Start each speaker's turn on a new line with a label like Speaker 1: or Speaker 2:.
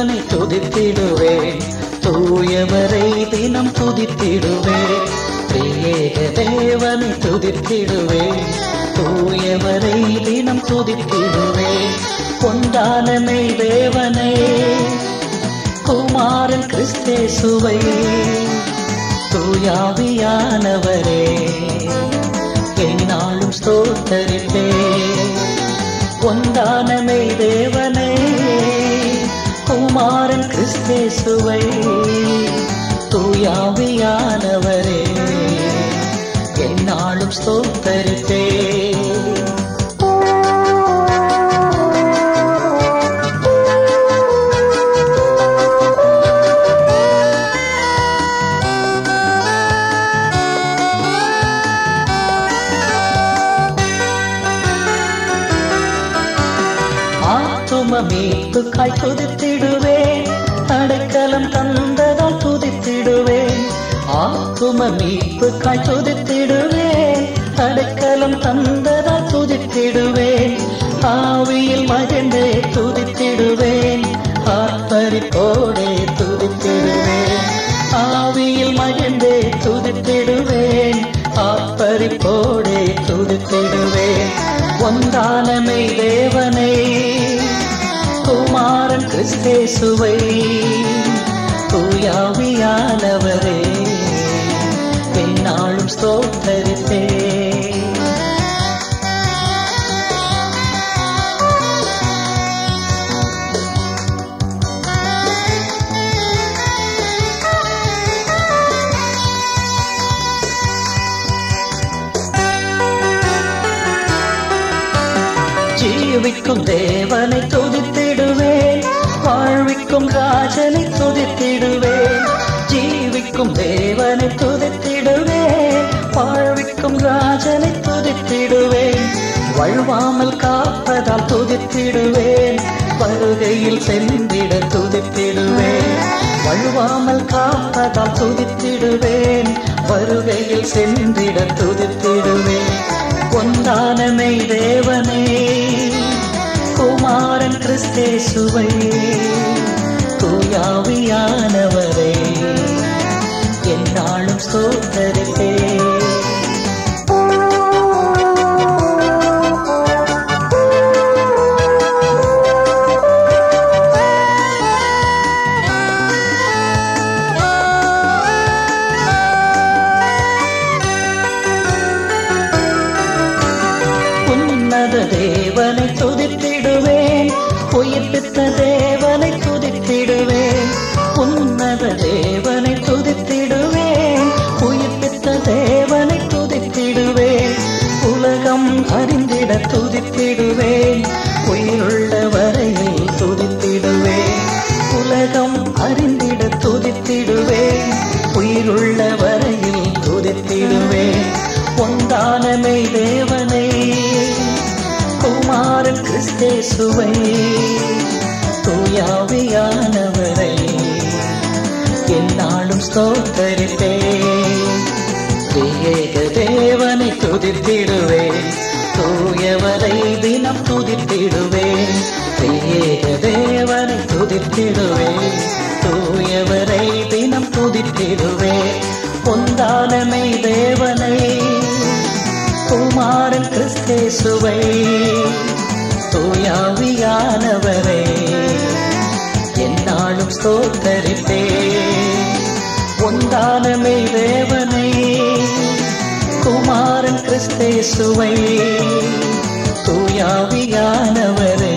Speaker 1: தேவனை துதித்திடுவே தூயவரை தினம் துதித்திடுவே திரியேக தேவனை துதித்திடுவே தூயவரை தினம் துதித்திடுவே கொண்டானமை தேவனை குமாரன் கிறிஸ்தே சுவை தூயாவியானவரே என்னாலும் ஸ்தோத்தரிப்பே ஒன்றானமை தேவனே குமாரன் கிறிஸ்தேசுவை தூயாவியானவரே. என்னாலும் ஸ்தோத்தரிப்பே நம்ம மீட்பு காய் துதித்திடுவேன் அடைக்கலம் தந்ததால் துதித்திடுவேன் ஆத்தும மீட்பு காய் துதித்திடுவேன் அடைக்கலம் தந்ததால் துதித்திடுவேன் ஆவியில் மகிழ்ந்தே துதித்திடுவேன். ஆர்ப்பரிப்போடே துதித்திடுவேன். ஆவியில் மகிழ்ந்தே துதித்திடுவேன். ஆர்ப்பரிப்போடே துதித்திடுவேன். ஒன்றானமை தேவனை கிறிஸ்தேசுவை தூயாவியானவரே என்னாலும் ஸ்தோத்தரித்தே. ஜீவிக்கும் தேவனை துதித்திடுவேன் வாழ்விக்கும் ராஜனை துதித்திடுவே ஜீவிக்கும் தேவனை துதித்திடுவே வாழ்விக்கும் ராஜனை துதித்திடுவேன் வழுவாமல் காப்பதால் துதித்திடுவேன் வருகையில் சென்றிட துதித்திடுவேன் வழுவாமல் காப்பதால் துதித்திடுவேன் வருகையில் சென்றிட துதி பேசுவை தூயாவியானவரே என்னாலும் ஸ்தோத்தரிப்பே தேவனை துதித்திடுவே உயிர்ப்பித்த தேவனை இயேசுவை தூயாவியானவரை என்னாலும் ஸ்தோத்தரிப்பே ஏக தேவனை துதித்திடுவே தூயவரை தினம் துதித்திடுவே. ஏக தேவனை துதித்திடுவே தூயவரை தினம் துதித்திடுவே. பொந்தானமை தேவனை குமாரன் கிறிஸ்தேசுவை. தூயாவியானவரை என்னாலும் ஸ்தோத்தரிப்பே. ஒன்றானமை தேவனை. குமாரன் கிறிஸ்தேசுவை. தூயாவியானவரே.